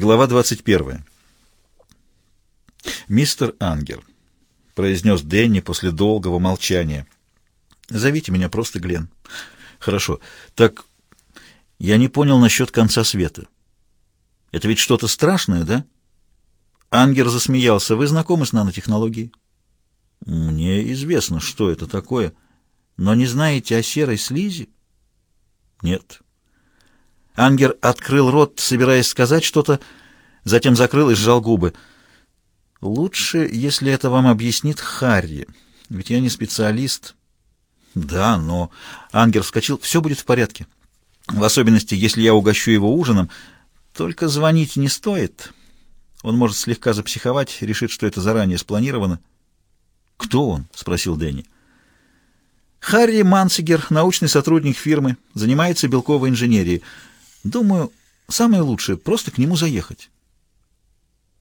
Глава 21. «Мистер Ангер», — произнес Дэнни после долгого молчания. «Зовите меня просто Глен». «Хорошо. Так я не понял насчет конца света. Это ведь что-то страшное, да?» Ангер засмеялся. «Вы знакомы с нанотехнологией?» «Мне известно, что это такое. Но не знаете о серой слизи?» «Нет». Ангер открыл рот, собираясь сказать что-то, затем закрыл и сжал губы. «Лучше, если это вам объяснит Харри, ведь я не специалист». «Да, но...» Ангер вскочил. «Все будет в порядке. В особенности, если я угощу его ужином. Только звонить не стоит. Он может слегка запсиховать, решит, что это заранее спланировано». «Кто он?» — спросил Дэнни. «Харри Мансигер, научный сотрудник фирмы, занимается белковой инженерией». Думаю, самое лучшее — просто к нему заехать.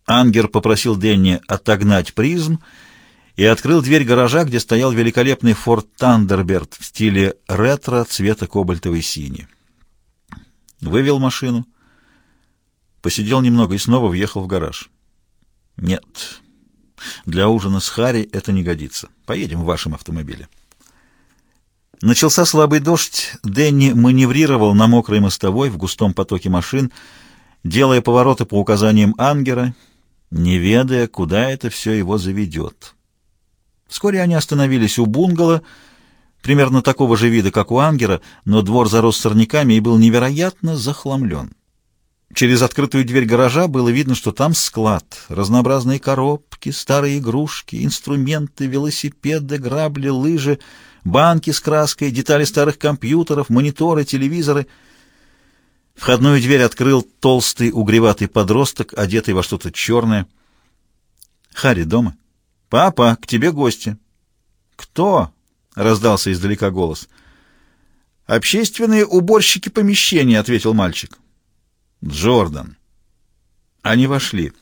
Ангер попросил Денни отогнать призм и открыл дверь гаража, где стоял великолепный Ford Thunderbird в стиле ретро цвета кобальтовой сини. Вывел машину, посидел немного и снова въехал в гараж. Нет, для ужина с Харри это не годится. Поедем в вашем автомобиле. Начался слабый дождь, Дэнни маневрировал на мокрой мостовой в густом потоке машин, делая повороты по указаниям Ангера, не ведая, куда это все его заведет. Вскоре они остановились у бунгало, примерно такого же вида, как у Ангера, но двор зарос сорняками и был невероятно захламлен. Через открытую дверь гаража было видно, что там склад, разнообразные коробки, старые игрушки, инструменты, велосипеды, грабли, лыжи — банки с краской, детали старых компьютеров, мониторы, телевизоры. Входную дверь открыл толстый угреватый подросток, одетый во что-то черное. «Харри дома?» «Папа, к тебе гости». «Кто?» — раздался издалека голос. «Общественные уборщики помещения», — ответил мальчик. «Джордан». Они вошли.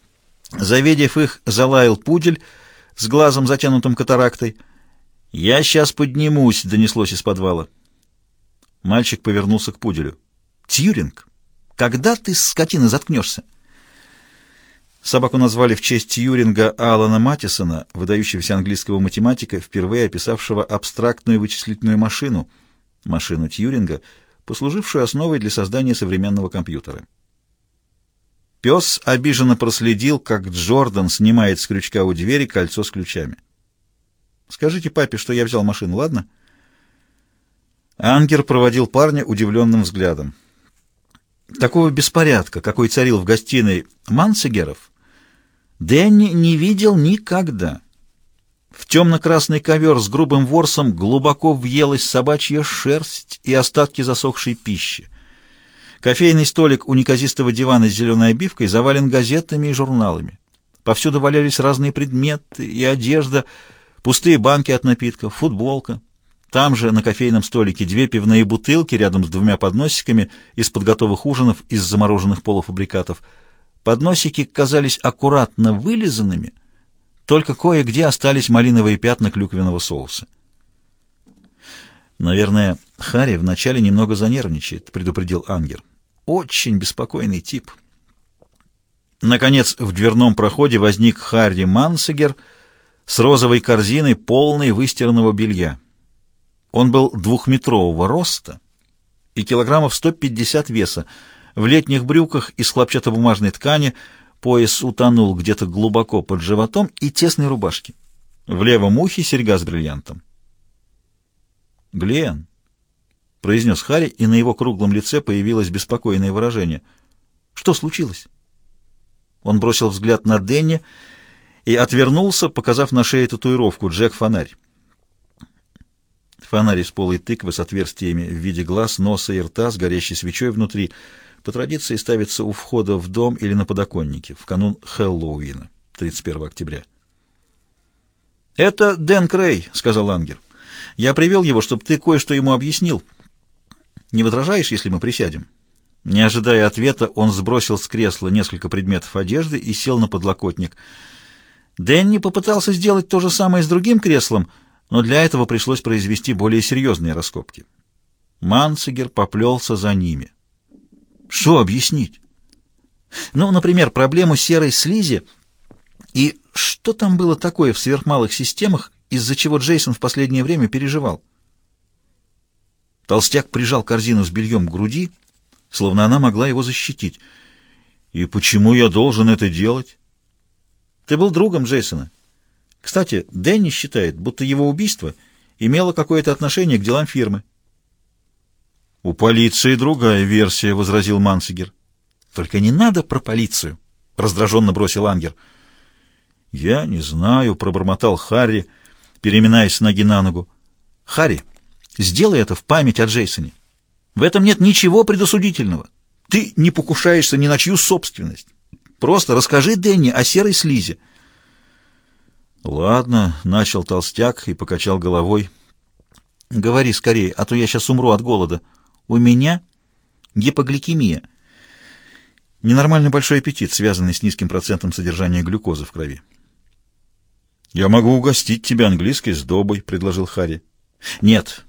Завидев их, залаял пудель с глазом, затянутым катарактой. «Я сейчас поднимусь», — донеслось из подвала. Мальчик повернулся к пуделю. «Тьюринг, когда ты, скотина, заткнешься?» Собаку назвали в честь Тьюринга Алана Матисона, выдающегося английского математика, впервые описавшего абстрактную вычислительную машину, машину Тьюринга, послужившую основой для создания современного компьютера. Пес обиженно проследил, как Джордан снимает с крючка у двери кольцо с ключами. Скажите папе, что я взял машину, ладно?» Ангер проводил парня удивленным взглядом. Такого беспорядка, какой царил в гостиной Мансигеров, Дэнни не видел никогда. В темно-красный ковер с грубым ворсом глубоко въелась собачья шерсть и остатки засохшей пищи. Кофейный столик у неказистого дивана с зеленой обивкой завален газетами и журналами. Повсюду валялись разные предметы и одежда — Пустые банки от напитков, футболка. Там же на кофейном столике две пивные бутылки рядом с двумя подносиками из-под готовых ужинов из замороженных полуфабрикатов. Подносики казались аккуратно вылизанными, только кое-где остались малиновые пятна клюквенного соуса. «Наверное, Харри вначале немного занервничает», — предупредил Ангер. «Очень беспокойный тип». Наконец, в дверном проходе возник Харри Мансегер — с розовой корзиной, полной выстиранного белья. Он был двухметрового роста и килограммов 150 веса. В летних брюках из хлопчатобумажной ткани пояс утонул где-то глубоко под животом и тесной рубашке. В левом ухе серьга с бриллиантом. «Глен», — произнес Харри, и на его круглом лице появилось беспокойное выражение. «Что случилось?» Он бросил взгляд на Денни и отвернулся, показав на шее татуировку «Джек-фонарь». Фонарь из полой тыквы с отверстиями в виде глаз, носа и рта с горящей свечой внутри по традиции ставится у входа в дом или на подоконнике в канун Хэллоуина, 31 октября. «Это Дэн Крей», — сказал Ангер. «Я привел его, чтобы ты кое-что ему объяснил. Не возражаешь, если мы присядем?» Не ожидая ответа, он сбросил с кресла несколько предметов одежды и сел на подлокотник — Дэнни попытался сделать то же самое с другим креслом, но для этого пришлось произвести более серьезные раскопки. Манцигер поплелся за ними. Что объяснить? Ну, например, проблему серой слизи и что там было такое в сверхмалых системах, из-за чего Джейсон в последнее время переживал. Толстяк прижал корзину с бельем к груди, словно она могла его защитить. «И почему я должен это делать?» «Ты был другом Джейсона. Кстати, Дэнни считает, будто его убийство имело какое-то отношение к делам фирмы». «У полиции другая версия», — возразил Мансигер. «Только не надо про полицию», — раздраженно бросил Ангер. «Я не знаю», — пробормотал Харри, переминаясь с ноги на ногу. «Харри, сделай это в память о Джейсоне. В этом нет ничего предосудительного. Ты не покушаешься ни на чью собственность. Просто расскажи Дэнни о серой слизи». «Ладно», — начал толстяк и покачал головой. «Говори скорее, а то я сейчас умру от голода. У меня гипогликемия». Ненормально большой аппетит, связанный с низким процентом содержания глюкозы в крови. «Я могу угостить тебя английской сдобой», — предложил Харри. «Нет.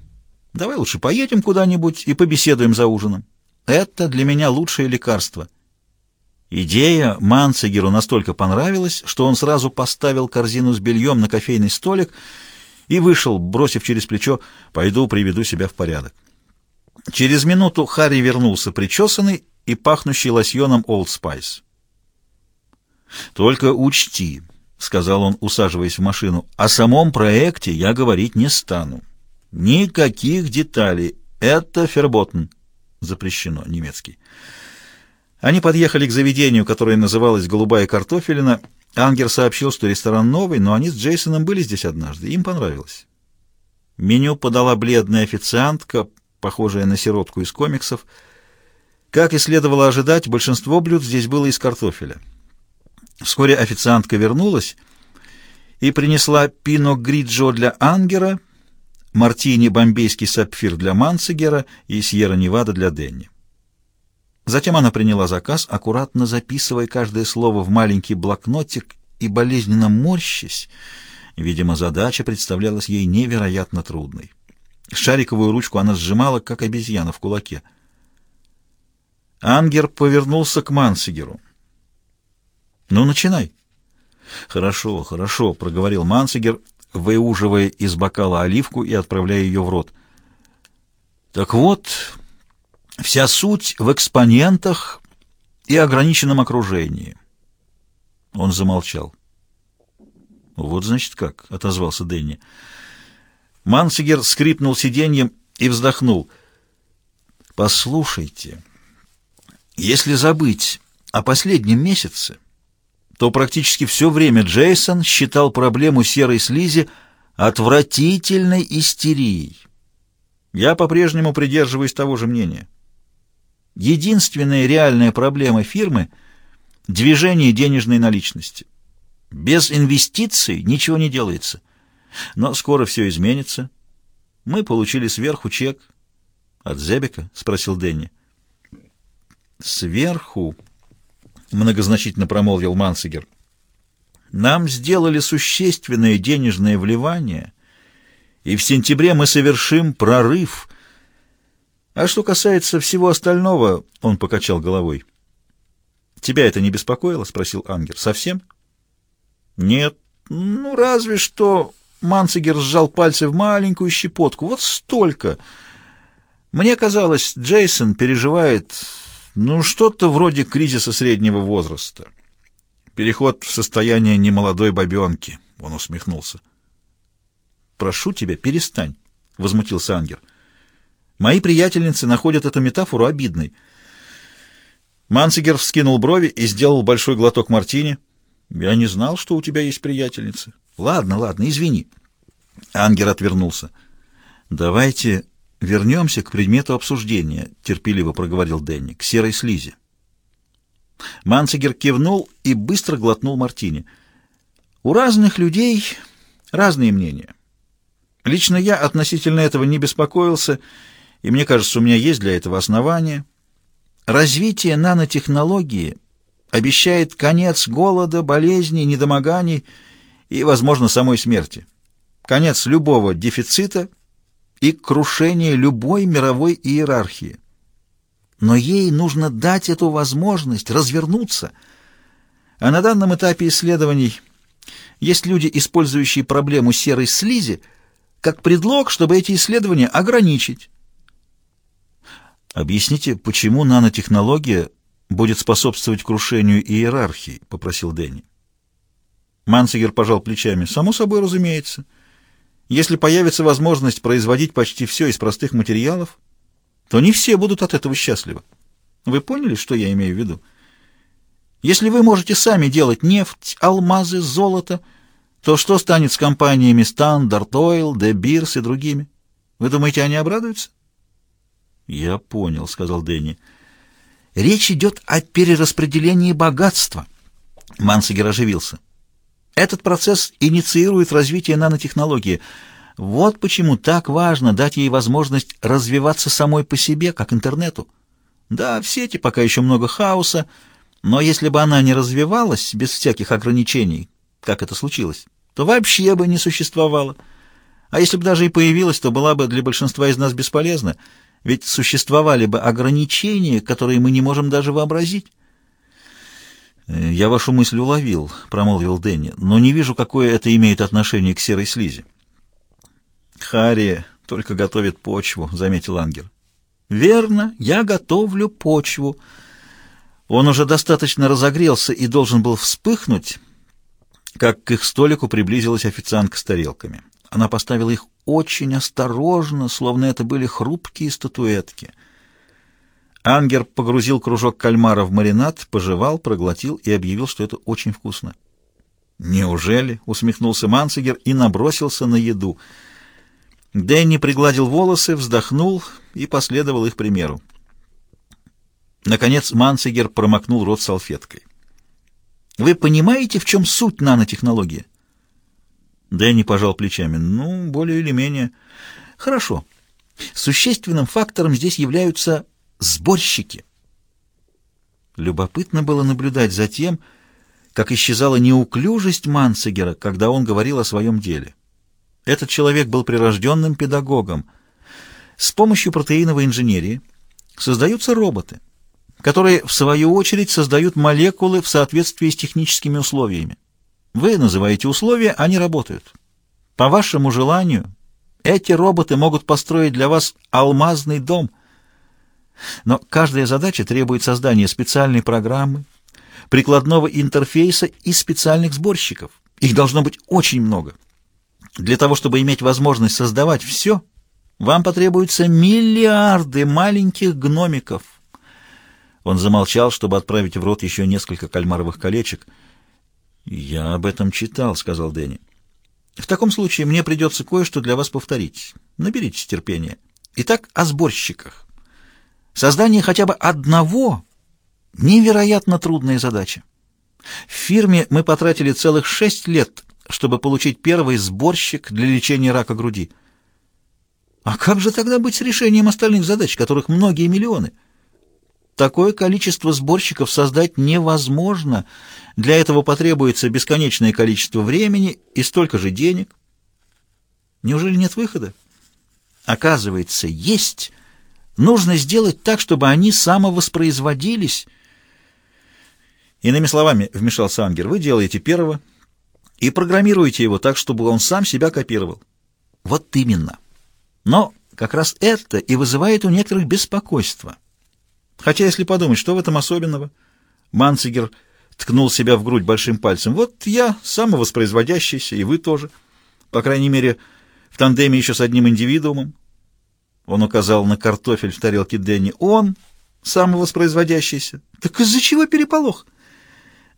Давай лучше поедем куда-нибудь и побеседуем за ужином. Это для меня лучшее лекарство». Идея Манцигеру настолько понравилась, что он сразу поставил корзину с бельем на кофейный столик и вышел, бросив через плечо «пойду приведу себя в порядок». Через минуту Харри вернулся причесанный и пахнущий лосьоном Old Spice. «Только учти», — сказал он, усаживаясь в машину, — «о самом проекте я говорить не стану. Никаких деталей. Это Ферботен». Запрещено, немецкий. Они подъехали к заведению, которое называлось «Голубая картофелина». Ангер сообщил, что ресторан новый, но они с Джейсоном были здесь однажды. Им понравилось. Меню подала бледная официантка, похожая на сиротку из комиксов — как и следовало ожидать, большинство блюд здесь было из картофеля. Вскоре официантка вернулась и принесла пино гриджо для Ангера, мартини бомбейский сапфир для Манцигера и сьерра-невада для Денни. Затем она приняла заказ, аккуратно записывая каждое слово в маленький блокнотик и болезненно морщась. Видимо, задача представлялась ей невероятно трудной. Шариковую ручку она сжимала, как обезьяна в кулаке — Ангер повернулся к Мансигеру. «Ну, начинай». «Хорошо, хорошо», — проговорил Мансигер, выуживая из бокала оливку и отправляя ее в рот. «Так вот, вся суть в экспонентах и ограниченном окружении». Он замолчал. «Вот, значит, как», — отозвался Дэнни. Мансигер скрипнул сиденьем и вздохнул. «Послушайте». Если забыть о последнем месяце, то практически все время Джейсон считал проблему серой слизи отвратительной истерией. Я по-прежнему придерживаюсь того же мнения. Единственная реальная проблема фирмы – движение денежной наличности. Без инвестиций ничего не делается. Но скоро все изменится. Мы получили сверху чек. «От Зебека?» – спросил Дэнни. «Сверху», — многозначительно промолвил Мансигер, — «нам сделали существенное денежное вливание, и в сентябре мы совершим прорыв. А что касается всего остального, — он покачал головой. «Тебя это не беспокоило?» — спросил Ангер. «Совсем?» «Нет, ну разве что...» Мансигер сжал пальцы в маленькую щепотку. «Вот столько!» Мне казалось, Джейсон переживает ну, что-то вроде кризиса среднего возраста. Переход в состояние немолодой бабенки. Он усмехнулся. «Прошу тебя, перестань», — возмутился Ангер. «Мои приятельницы находят эту метафору обидной». Мансигер вскинул брови и сделал большой глоток мартини. «Я не знал, что у тебя есть приятельницы». «Ладно, ладно, извини». Ангер отвернулся. «Давайте «Вернемся к предмету обсуждения», — терпеливо проговорил Дэнни, — «к серой слизи». Манцигер кивнул и быстро глотнул мартини. «У разных людей разные мнения. Лично я относительно этого не беспокоился, и мне кажется, у меня есть для этого основания. Развитие нанотехнологии обещает конец голода, болезней, недомоганий и, возможно, самой смерти. Конец любого дефицита и крушение любой мировой иерархии. но ей нужно дать эту возможность развернуться. А на данном этапе исследований есть люди, использующие проблему серой слизи как предлог, чтобы эти исследования ограничить. «Объясните, почему нанотехнология будет способствовать крушению иерархии?» — попросил Дэнни. Мансигер пожал плечами. «Само собой, разумеется. Если появится возможность производить почти все из простых материалов, то не все будут от этого счастливы. Вы поняли, что я имею в виду? Если вы можете сами делать нефть, алмазы, золото, то что станет с компаниями Standard Oil, De Beers и другими? Вы думаете, они обрадуются? Я понял, сказал Дэнни. Речь идет о перераспределении богатства. Мансегер оживился. Этот процесс инициирует развитие нанотехнологии. Вот почему так важно дать ей возможность развиваться самой по себе, как интернету. Да, в сети пока еще много хаоса, но если бы она не развивалась без всяких ограничений, как это случилось, то вообще бы не существовало. А если бы даже и появилась, то была бы для большинства из нас бесполезна, ведь существовали бы ограничения, которые мы не можем даже вообразить. «Я вашу мысль уловил», — промолвил Дэнни, — «но не вижу, какое это имеет отношение к серой слизи». «Харри только готовит почву», — заметил Ангер. «Верно, я готовлю почву». Он уже достаточно разогрелся и должен был вспыхнуть, как к их столику приблизилась официантка с тарелками. Она поставила их очень осторожно, словно это были хрупкие статуэтки — Ангер погрузил кружок кальмара в маринад, пожевал, проглотил и объявил, что это очень вкусно. «Неужели?» — усмехнулся Мансигер и набросился на еду. Дэнни пригладил волосы, вздохнул и последовал их примеру. Наконец Мансигер промокнул рот салфеткой. «Вы понимаете, в чем суть нанотехнологии?» Дэнни пожал плечами. «Ну, более или менее. Хорошо. Существенным фактором здесь являются сборщики. Любопытно было наблюдать за тем, как исчезала неуклюжесть Манцигера, когда он говорил о своем деле. Этот человек был прирожденным педагогом. С помощью протеиновой инженерии создаются роботы, которые, в свою очередь, создают молекулы в соответствии с техническими условиями. Вы называете условия, они работают. По вашему желанию, эти роботы могут построить для вас алмазный дом – но каждая задача требует создания специальной программы, прикладного интерфейса и специальных сборщиков. Их должно быть очень много. Для того, чтобы иметь возможность создавать все, вам потребуются миллиарды маленьких гномиков. Он замолчал, чтобы отправить в рот еще несколько кальмаровых колечек. «Я об этом читал», — сказал Дэнни. «В таком случае мне придется кое-что для вас повторить. Наберитесь терпения. Итак, о сборщиках. Создание хотя бы одного — невероятно трудная задача. В фирме мы потратили целых шесть лет, чтобы получить первый сборщик для лечения рака груди. А как же тогда быть с решением остальных задач, которых многие миллионы? Такое количество сборщиков создать невозможно. Для этого потребуется бесконечное количество времени и столько же денег. Неужели нет выхода? Оказывается, есть Нужно сделать так, чтобы они самовоспроизводились. Иными словами, вмешался Ангер, вы делаете первого и программируете его так, чтобы он сам себя копировал. Вот именно. Но как раз это и вызывает у некоторых беспокойство. Хотя, если подумать, что в этом особенного? Манцигер ткнул себя в грудь большим пальцем. Вот я самовоспроизводящийся, и вы тоже. По крайней мере, в тандеме еще с одним индивидуумом. Он указал на картофель в тарелке Дэнни. Он самовоспроизводящийся. Так из-за чего переполох?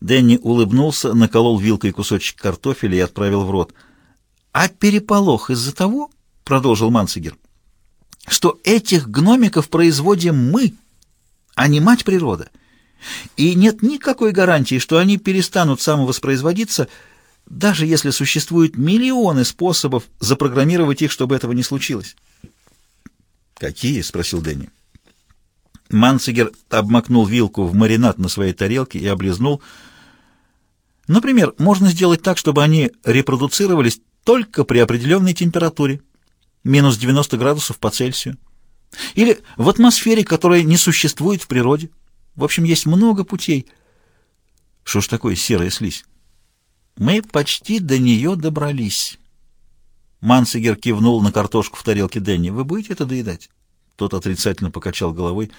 Дэнни улыбнулся, наколол вилкой кусочек картофеля и отправил в рот. А переполох из-за того, продолжил Манцигер, что этих гномиков производим мы, а не мать природа. И нет никакой гарантии, что они перестанут самовоспроизводиться, даже если существуют миллионы способов запрограммировать их, чтобы этого не случилось. «Какие?» — спросил Дэнни. Манцигер обмакнул вилку в маринад на своей тарелке и облизнул. «Например, можно сделать так, чтобы они репродуцировались только при определенной температуре, минус 90 градусов по Цельсию. Или в атмосфере, которая не существует в природе. В общем, есть много путей. Что ж такое серая слизь? Мы почти до нее добрались. Мансигер кивнул на картошку в тарелке Дэнни. «Вы будете это доедать?» Тот отрицательно покачал головой.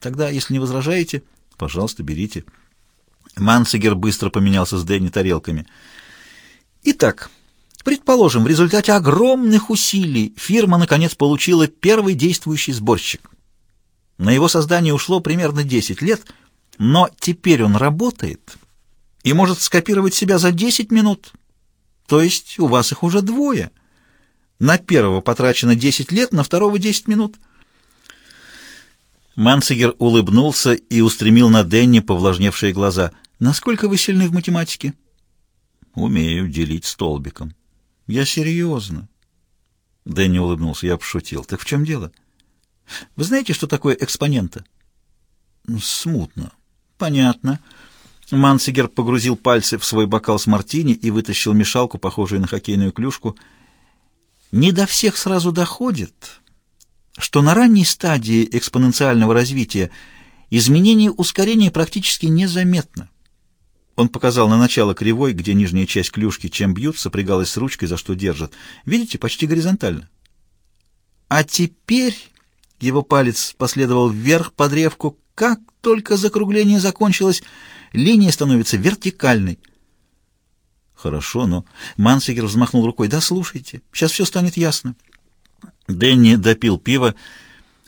«Тогда, если не возражаете, пожалуйста, берите». Мансигер быстро поменялся с Дэнни тарелками. «Итак, предположим, в результате огромных усилий фирма, наконец, получила первый действующий сборщик. На его создание ушло примерно 10 лет, но теперь он работает и может скопировать себя за 10 минут. То есть у вас их уже двое». На первого потрачено 10 лет, на второго 10 минут. Манцигер улыбнулся и устремил на Денни повлажневшие глаза. «Насколько вы сильны в математике?» «Умею делить столбиком». «Я серьезно». Дэнни улыбнулся. Я пошутил. «Так в чем дело?» «Вы знаете, что такое экспонента?» «Смутно». «Понятно». Манцигер погрузил пальцы в свой бокал с мартини и вытащил мешалку, похожую на хоккейную клюшку, — не до всех сразу доходит, что на ранней стадии экспоненциального развития изменение ускорения практически незаметно. Он показал на начало кривой, где нижняя часть клюшки, чем бьют, сопрягалась с ручкой, за что держат. Видите, почти горизонтально. А теперь его палец последовал вверх по древку. Как только закругление закончилось, линия становится вертикальной. Хорошо, но... Мансигер взмахнул рукой. Да слушайте, сейчас все станет ясно. Дэнни допил пиво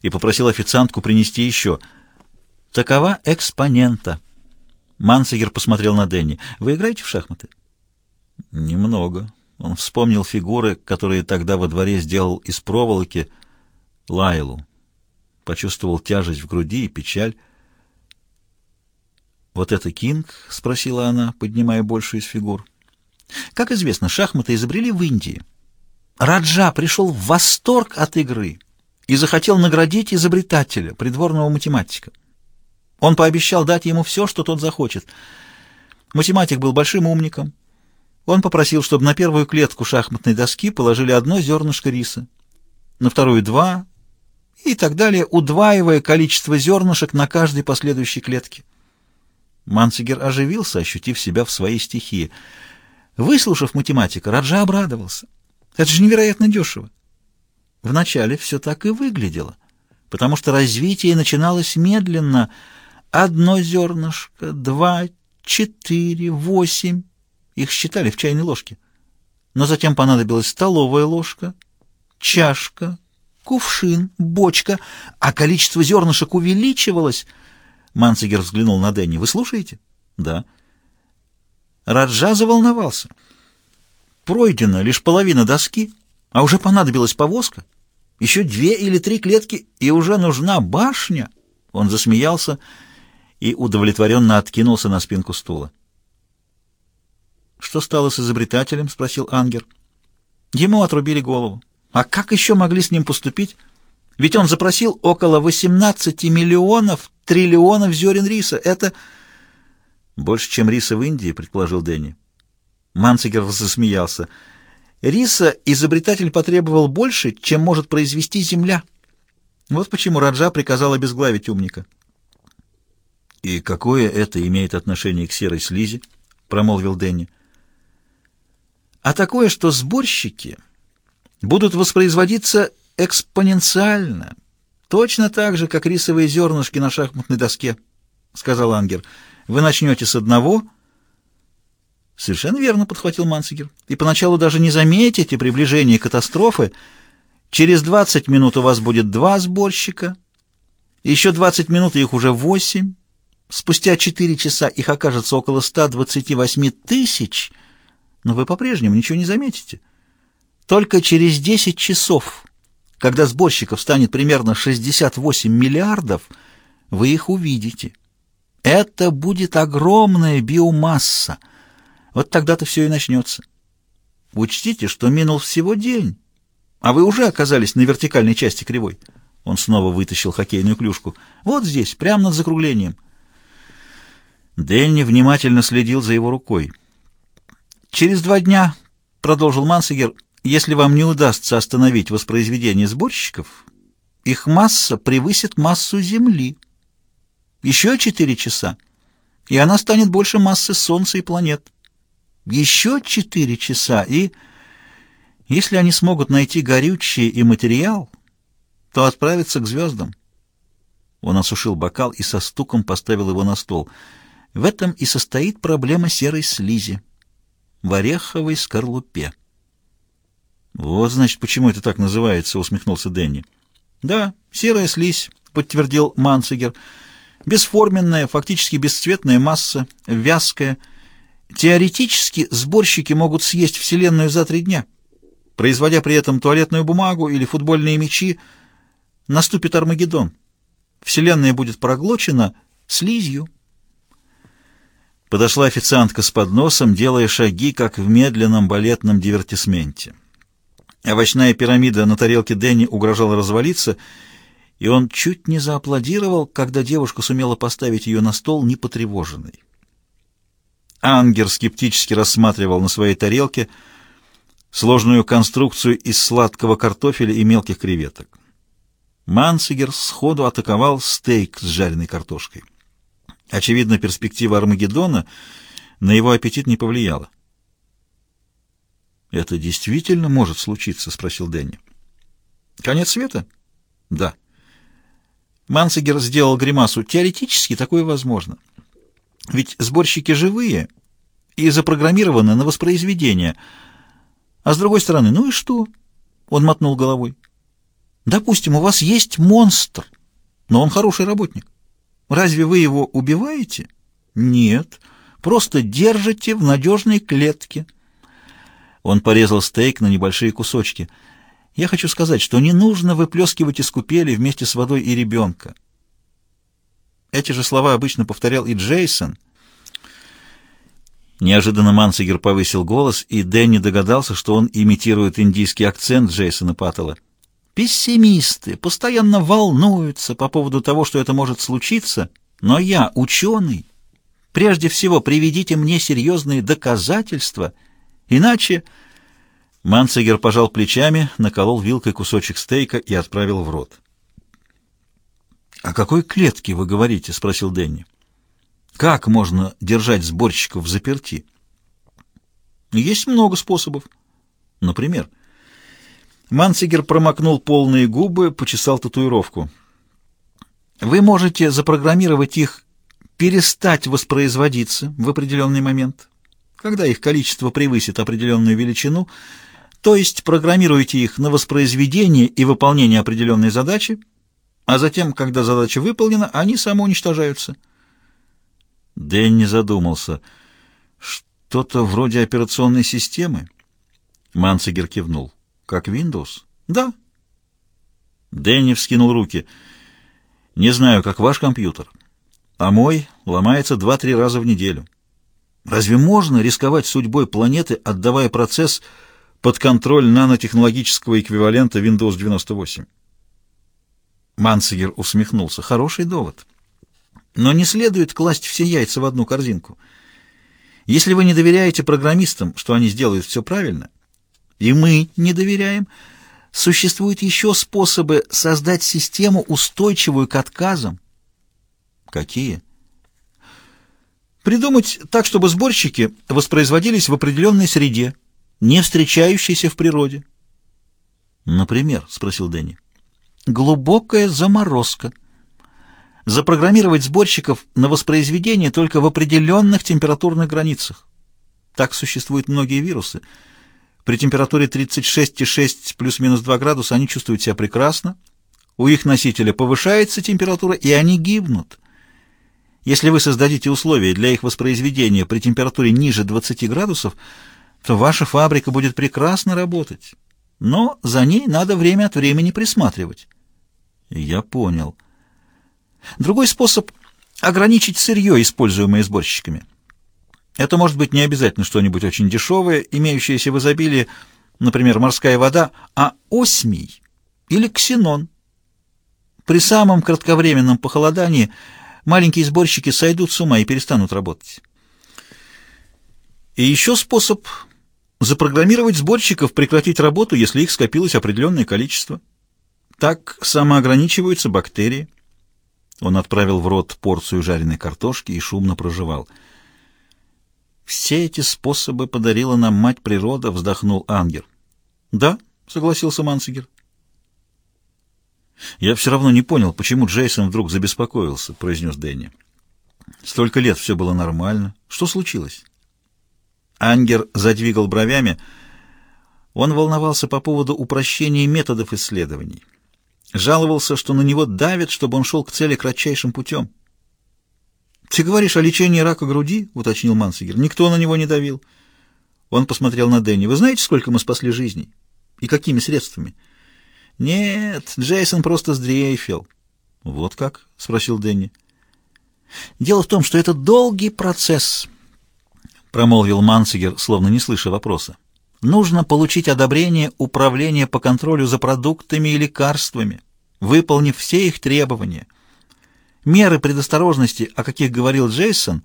и попросил официантку принести еще. Такова экспонента. Мансигер посмотрел на Дэнни. Вы играете в шахматы? Немного. Он вспомнил фигуры, которые тогда во дворе сделал из проволоки Лайлу. Почувствовал тяжесть в груди и печаль. «Вот это Кинг?» — спросила она, поднимая большую из фигур. Как известно, шахматы изобрели в Индии. Раджа пришел в восторг от игры и захотел наградить изобретателя, придворного математика. Он пообещал дать ему все, что тот захочет. Математик был большим умником. Он попросил, чтобы на первую клетку шахматной доски положили одно зернышко риса, на вторую — два, и так далее, удваивая количество зернышек на каждой последующей клетке. Манцигер оживился, ощутив себя в своей стихии — Выслушав математика, Раджа обрадовался. Это же невероятно дешево. Вначале все так и выглядело, потому что развитие начиналось медленно. Одно зернышко, два, четыре, восемь. Их считали в чайной ложке. Но затем понадобилась столовая ложка, чашка, кувшин, бочка, а количество зернышек увеличивалось. Манцигер взглянул на Дэнни. «Вы слушаете?» «Да». Раджа заволновался. Пройдена лишь половина доски, а уже понадобилась повозка. Еще две или три клетки, и уже нужна башня. Он засмеялся и удовлетворенно откинулся на спинку стула. «Что стало с изобретателем?» — спросил Ангер. Ему отрубили голову. А как еще могли с ним поступить? Ведь он запросил около 18 миллионов триллионов зерен риса. Это... «Больше, чем риса в Индии», — предположил Дэнни. Манцигер засмеялся. «Риса изобретатель потребовал больше, чем может произвести Земля. Вот почему Раджа приказал обезглавить умника». «И какое это имеет отношение к серой слизи?» — промолвил Дэнни. «А такое, что сборщики будут воспроизводиться экспоненциально, точно так же, как рисовые зернышки на шахматной доске», — сказал Ангер. Вы начнете с одного...» «Совершенно верно», — подхватил Мансигер. «И поначалу даже не заметите приближение катастрофы. Через 20 минут у вас будет два сборщика, еще 20 минут их уже восемь. Спустя 4 часа их окажется около 128 тысяч, но вы по-прежнему ничего не заметите. Только через 10 часов, когда сборщиков станет примерно 68 миллиардов, вы их увидите». Это будет огромная биомасса. Вот тогда-то все и начнется. Учтите, что минул всего день, а вы уже оказались на вертикальной части кривой. Он снова вытащил хоккейную клюшку. Вот здесь, прямо над закруглением. Дэнни внимательно следил за его рукой. «Через два дня», — продолжил Мансигер, — «если вам не удастся остановить воспроизведение сборщиков, их масса превысит массу Земли. Еще четыре часа, и она станет больше массы Солнца и планет. Еще четыре часа, и... Если они смогут найти горючее и материал, то отправятся к звездам. Он осушил бокал и со стуком поставил его на стол. В этом и состоит проблема серой слизи в ореховой скорлупе. «Вот, значит, почему это так называется», — усмехнулся Дэнни. «Да, серая слизь», — подтвердил Манцигер. «Бесформенная, фактически бесцветная масса, вязкая. Теоретически сборщики могут съесть Вселенную за три дня, производя при этом туалетную бумагу или футбольные мячи. Наступит Армагеддон. Вселенная будет проглочена слизью». Подошла официантка с подносом, делая шаги, как в медленном балетном дивертисменте. Овощная пирамида на тарелке Дэнни угрожала развалиться, и он чуть не зааплодировал, когда девушка сумела поставить ее на стол непотревоженной. Ангер скептически рассматривал на своей тарелке сложную конструкцию из сладкого картофеля и мелких креветок. Мансигер сходу атаковал стейк с жареной картошкой. Очевидно, перспектива Армагеддона на его аппетит не повлияла. «Это действительно может случиться?» — спросил Дэнни. «Конец света?» «Да». Мансигер сделал гримасу. «Теоретически такое возможно. Ведь сборщики живые и запрограммированы на воспроизведение. А с другой стороны, ну и что?» Он мотнул головой. «Допустим, у вас есть монстр, но он хороший работник. Разве вы его убиваете? Нет, просто держите в надежной клетке. Он порезал стейк на небольшие кусочки. Я хочу сказать, что не нужно выплескивать из купели вместе с водой и ребенка. Эти же слова обычно повторял и Джейсон. Неожиданно Мансигер повысил голос, и Дэнни догадался, что он имитирует индийский акцент Джейсона Паттелла. Пессимисты постоянно волнуются по поводу того, что это может случиться, но я ученый. Прежде всего, приведите мне серьезные доказательства, иначе... Манцигер пожал плечами, наколол вилкой кусочек стейка и отправил в рот. «О какой клетке вы говорите?» — спросил Дэнни. «Как можно держать сборщиков в заперти?» «Есть много способов. Например...» Манцигер промокнул полные губы, почесал татуировку. Вы можете запрограммировать их перестать воспроизводиться в определенный момент, когда их количество превысит определенную величину, то есть программируете их на воспроизведение и выполнение определенной задачи, а затем, когда задача выполнена, они самоуничтожаются. Дэнни задумался. Что-то вроде операционной системы? Манцигер кивнул. Как Windows? Да. Дэнни вскинул руки. Не знаю, как ваш компьютер, а мой ломается два-три раза в неделю. Разве можно рисковать судьбой планеты, отдавая процесс под контроль нанотехнологического эквивалента Windows 98? Мансигер усмехнулся. Хороший довод. Но не следует класть все яйца в одну корзинку. Если вы не доверяете программистам, что они сделают все правильно, и мы не доверяем, существуют еще способы создать систему, устойчивую к отказам. Какие? Придумать так, чтобы сборщики воспроизводились в определенной среде, не встречающейся в природе. Например, спросил Дэнни. Глубокая заморозка. Запрограммировать сборщиков на воспроизведение только в определенных температурных границах. Так существуют многие вирусы — при температуре 36,6 плюс-минус 2 градуса они чувствуют себя прекрасно. У их носителя повышается температура, и они гибнут. Если вы создадите условия для их воспроизведения при температуре ниже 20 градусов, то ваша фабрика будет прекрасно работать. Но за ней надо время от времени присматривать. Я понял. Другой способ — ограничить сырье, используемое сборщиками. Это может быть не обязательно что-нибудь очень дешевое, имеющееся в изобилии, например, морская вода, а осмий или ксенон. При самом кратковременном похолодании маленькие сборщики сойдут с ума и перестанут работать. И еще способ запрограммировать сборщиков прекратить работу, если их скопилось определенное количество. Так самоограничиваются бактерии. Он отправил в рот порцию жареной картошки и шумно проживал. «Все эти способы подарила нам мать природа», — вздохнул Ангер. «Да», — согласился Манцигер. «Я все равно не понял, почему Джейсон вдруг забеспокоился», — произнес Дэнни. «Столько лет все было нормально. Что случилось?» Ангер задвигал бровями. Он волновался по поводу упрощения методов исследований. Жаловался, что на него давят, чтобы он шел к цели кратчайшим путем. «Ты говоришь о лечении рака груди?» — уточнил Мансигер. «Никто на него не давил». Он посмотрел на Дэнни. «Вы знаете, сколько мы спасли жизней? И какими средствами?» «Нет, Джейсон просто сдрейфил». «Вот как?» — спросил Дэнни. «Дело в том, что это долгий процесс», — промолвил Мансигер, словно не слыша вопроса. «Нужно получить одобрение управления по контролю за продуктами и лекарствами, выполнив все их требования. Меры предосторожности, о каких говорил Джейсон,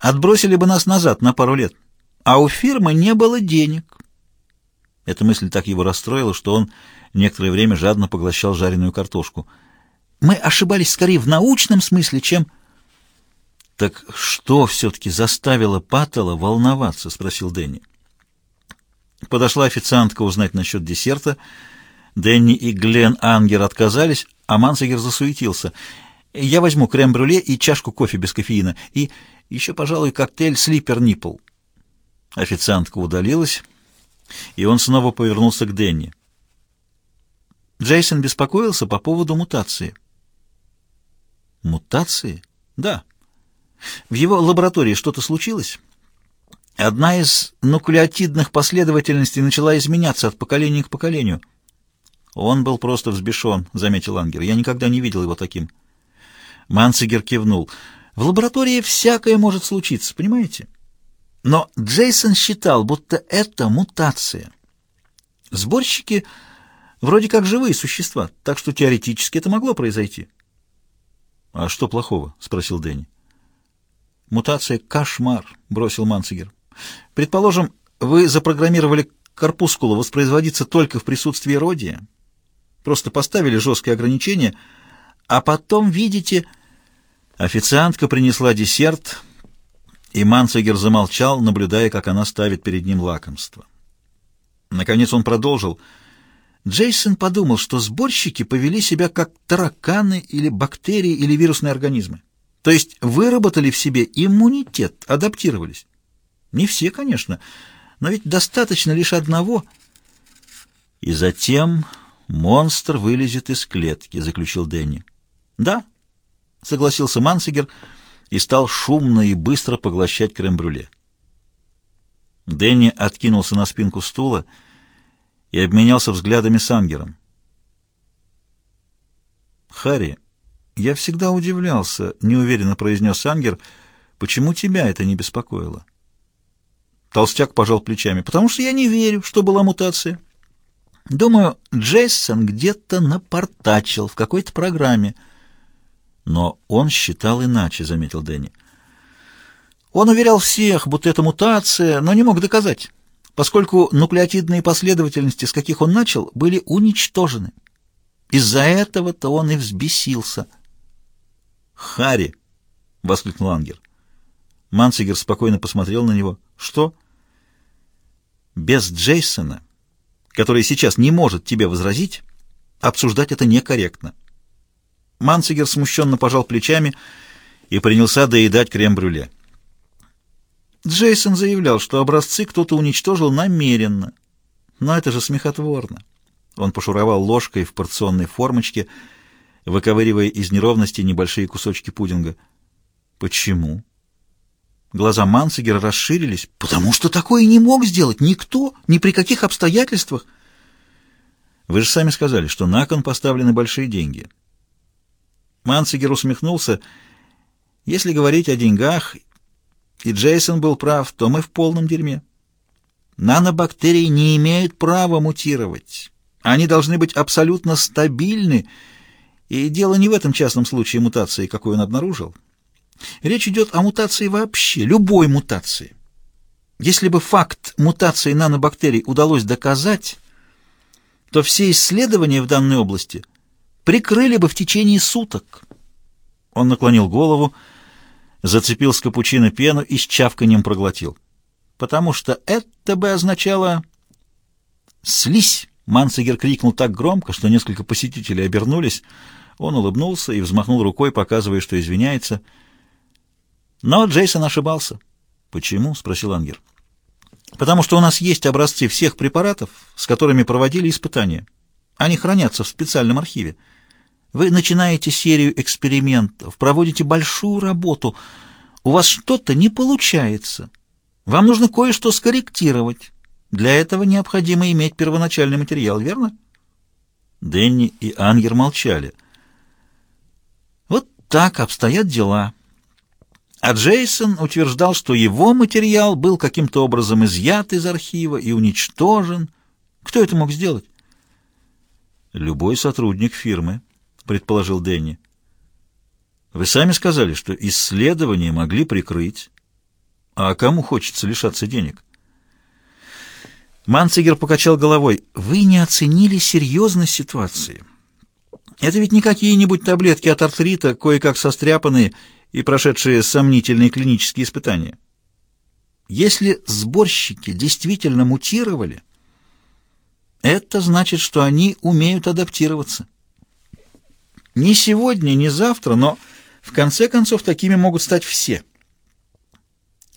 отбросили бы нас назад на пару лет, а у фирмы не было денег». Эта мысль так его расстроила, что он некоторое время жадно поглощал жареную картошку. «Мы ошибались скорее в научном смысле, чем...» «Так что все-таки заставило Паттела волноваться?» — спросил Дэнни. Подошла официантка узнать насчет десерта. Дэнни и Глен Ангер отказались, а Мансегер засуетился. «Я возьму крем-брюле и чашку кофе без кофеина, и еще, пожалуй, коктейль «Слипер Ниппл». Официантка удалилась, и он снова повернулся к Дэнни. Джейсон беспокоился по поводу мутации. «Мутации?» «Да». В его лаборатории что-то случилось? Одна из нуклеотидных последовательностей начала изменяться от поколения к поколению. Он был просто взбешен, заметил Ангер. Я никогда не видел его таким. Манцигер кивнул. В лаборатории всякое может случиться, понимаете? Но Джейсон считал, будто это мутация. Сборщики вроде как живые существа, так что теоретически это могло произойти. — А что плохого? — спросил Дэнни. Мутация — кошмар, — бросил Манцигер. Предположим, вы запрограммировали корпускулу воспроизводиться только в присутствии родия. Просто поставили жесткие ограничения, а потом видите... Официантка принесла десерт, и Манцигер замолчал, наблюдая, как она ставит перед ним лакомство. Наконец он продолжил. Джейсон подумал, что сборщики повели себя как тараканы или бактерии или вирусные организмы. То есть выработали в себе иммунитет, адаптировались. Не все, конечно, но ведь достаточно лишь одного. И затем монстр вылезет из клетки, заключил Дэнни. Да, согласился Мансигер и стал шумно и быстро поглощать крем-брюле. Дэнни откинулся на спинку стула и обменялся взглядами с Ангером. «Харри, «Я всегда удивлялся», — неуверенно произнес Ангер, — «почему тебя это не беспокоило?» Толстяк пожал плечами. «Потому что я не верю, что была мутация. Думаю, Джейсон где-то напортачил в какой-то программе». «Но он считал иначе», — заметил Дэнни. «Он уверял всех, будто это мутация, но не мог доказать, поскольку нуклеотидные последовательности, с каких он начал, были уничтожены. Из-за этого-то он и взбесился». «Харри!» — воскликнул Ангер. Манцигер спокойно посмотрел на него. «Что?» «Без Джейсона, который сейчас не может тебе возразить, обсуждать это некорректно». Манцигер смущенно пожал плечами и принялся доедать крем-брюле. Джейсон заявлял, что образцы кто-то уничтожил намеренно. Но это же смехотворно. Он пошуровал ложкой в порционной формочке — выковыривая из неровности небольшие кусочки пудинга. «Почему?» Глаза Манцигера расширились. «Потому что такое не мог сделать никто, ни при каких обстоятельствах». «Вы же сами сказали, что на кон поставлены большие деньги». Манцигер усмехнулся. «Если говорить о деньгах, и Джейсон был прав, то мы в полном дерьме. Нанобактерии не имеют права мутировать. Они должны быть абсолютно стабильны, и дело не в этом частном случае мутации, какой он обнаружил. Речь идет о мутации вообще, любой мутации. Если бы факт мутации нанобактерий удалось доказать, то все исследования в данной области прикрыли бы в течение суток. Он наклонил голову, зацепил с капучино пену и с чавканием проглотил. Потому что это бы означало... «Слизь!» — Манцигер крикнул так громко, что несколько посетителей обернулись. Он улыбнулся и взмахнул рукой, показывая, что извиняется. Но Джейсон ошибался. «Почему?» — спросил Ангер. «Потому что у нас есть образцы всех препаратов, с которыми проводили испытания. Они хранятся в специальном архиве. Вы начинаете серию экспериментов, проводите большую работу. У вас что-то не получается. Вам нужно кое-что скорректировать. Для этого необходимо иметь первоначальный материал, верно? Дэнни и Ангер молчали. Вот так обстоят дела. А Джейсон утверждал, что его материал был каким-то образом изъят из архива и уничтожен. Кто это мог сделать? Любой сотрудник фирмы, предположил Дэнни. Вы сами сказали, что исследования могли прикрыть. А кому хочется лишаться денег? Манцигер покачал головой. Вы не оценили серьезность ситуации. Это ведь не какие-нибудь таблетки от артрита, кое-как состряпанные и прошедшие сомнительные клинические испытания. Если сборщики действительно мутировали, это значит, что они умеют адаптироваться. Не сегодня, не завтра, но в конце концов такими могут стать все.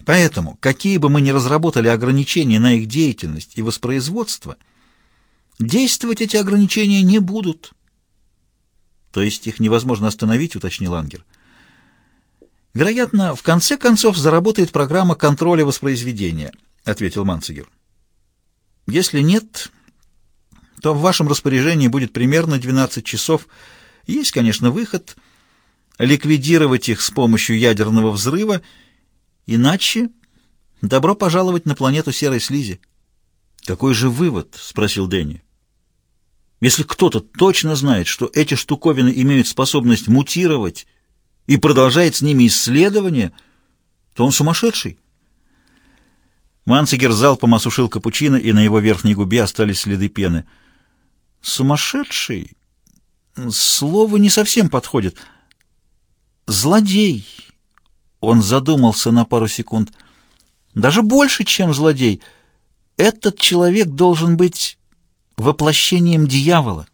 Поэтому, какие бы мы ни разработали ограничения на их деятельность и воспроизводство, действовать эти ограничения не будут. То есть их невозможно остановить, уточнил Ангер. Вероятно, в конце концов заработает программа контроля воспроизведения, ответил Манцигер. Если нет, то в вашем распоряжении будет примерно 12 часов. Есть, конечно, выход — ликвидировать их с помощью ядерного взрыва, иначе добро пожаловать на планету серой слизи. «Какой же вывод?» — спросил Дэнни. «Если кто-то точно знает, что эти штуковины имеют способность мутировать и продолжает с ними исследования, то он сумасшедший». Манцигер залпом осушил капучино, и на его верхней губе остались следы пены — Сумасшедший? Слово не совсем подходит. Злодей. Он задумался на пару секунд. Даже больше, чем злодей. Этот человек должен быть воплощением дьявола.